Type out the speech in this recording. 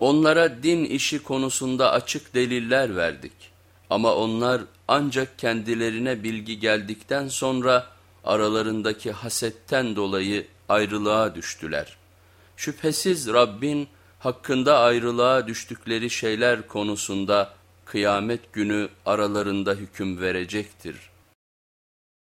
Onlara din işi konusunda açık deliller verdik. Ama onlar ancak kendilerine bilgi geldikten sonra aralarındaki hasetten dolayı ayrılığa düştüler. Şüphesiz Rabbin hakkında ayrılığa düştükleri şeyler konusunda kıyamet günü aralarında hüküm verecektir.''